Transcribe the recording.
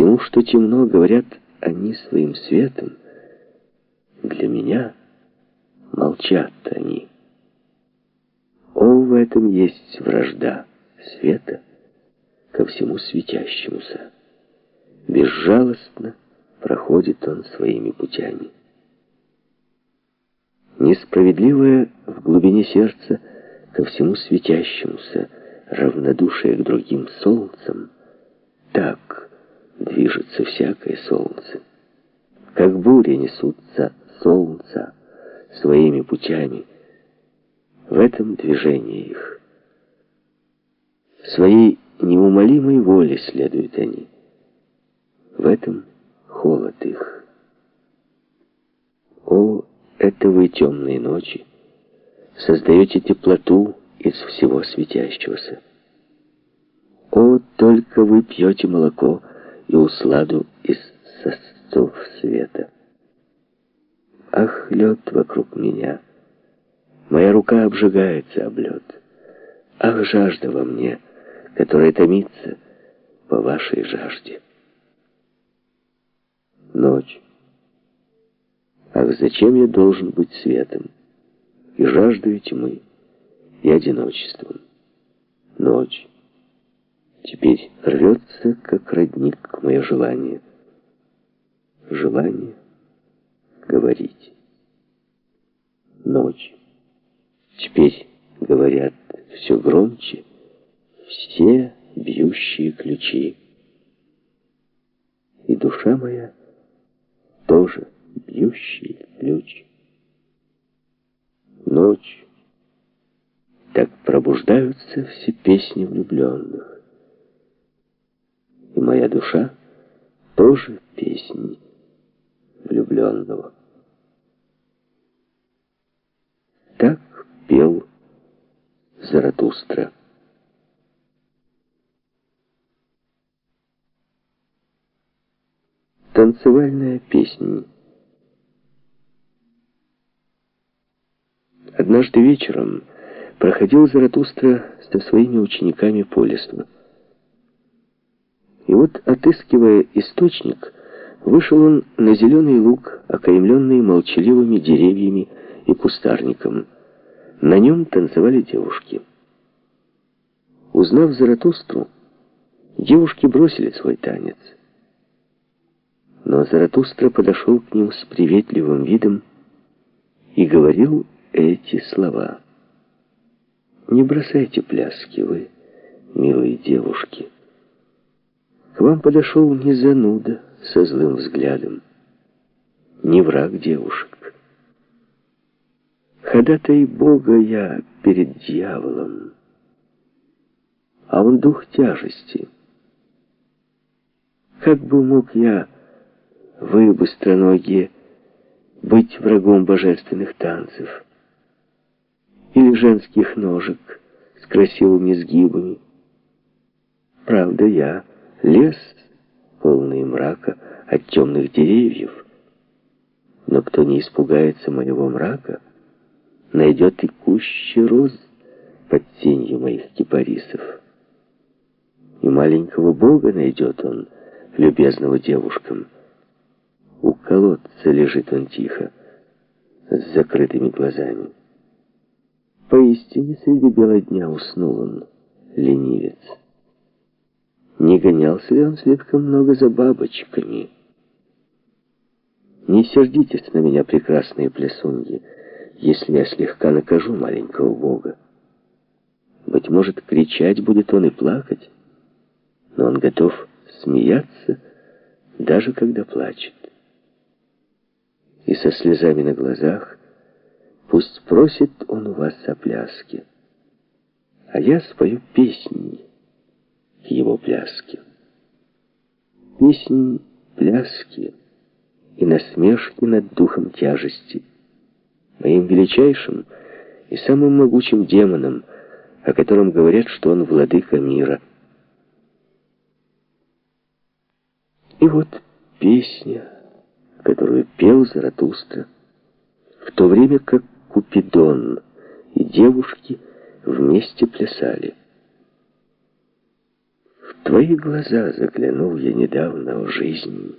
Всему, что темно, говорят они своим светом. Для меня молчат они. О, в этом есть вражда света ко всему светящемуся. Безжалостно проходит он своими путями. Несправедливое в глубине сердца ко всему светящемуся, равнодушие к другим солнцам, так движется всякое солнце. Как буря несутся солнца своими путями, в этом движении их. Своей неумолимой воле следуют они. В этом холод их. О, это вы темные ночи, создаете теплоту из всего светящегося. О, только вы пьете молоко и усладу из сосцов света. Ах, лед вокруг меня, моя рука обжигается об лед. Ах, жажда во мне, которая томится по вашей жажде. Ночь. Ах, зачем я должен быть светом? И жаждаю тьмы, и одиночеством. Ночь. Теперь рвется, как родник, мое желание. Желание говорить. Ночь. Теперь говорят все громче все бьющие ключи. И душа моя тоже бьющий ключ. Ночь. Так пробуждаются все песни влюбленных. И моя душа тоже песнь влюбленного. Так пел Заратустра. Танцевальная песня. Однажды вечером проходил Заратустра со своими учениками по лесу. И вот, отыскивая источник, вышел он на зеленый луг, окаймленный молчаливыми деревьями и кустарником. На нем танцевали девушки. Узнав Заратустру, девушки бросили свой танец. Но Заратустра подошел к ним с приветливым видом и говорил эти слова. «Не бросайте пляски вы, милые девушки. К вам подошел не зануда со злым взглядом, не враг девушек. Ходатай Бога я перед дьяволом, а он дух тяжести. Как бы мог я вы, быстроногие, быть врагом божественных танцев или женских ножек с красивыми сгибами. Правда, я лес, полный мрака от темных деревьев, но кто не испугается моего мрака, найдет и кущи роз под тенью моих кипарисов. И маленького бога найдет он, любезного девушкам, у колодца лежит он тихо, с закрытыми глазами. Поистине среди бела дня уснул он, ленивец. Не гонялся ли он слишком много за бабочками? Не сердитесь на меня, прекрасные плясуньи, если я слегка накажу маленького бога. Быть может, кричать будет он и плакать, но он готов смеяться, даже когда плачет и со слезами на глазах, пусть просит он у вас о пляске, а я спою песни его пляске. Песнь пляски и насмешки над духом тяжести, моим величайшим и самым могучим демоном, о котором говорят, что он владыка мира. И вот песня которую пел Заратустра, в то время как Купидон и девушки вместе плясали. Твои глаза заглянул я недавно в жизнь».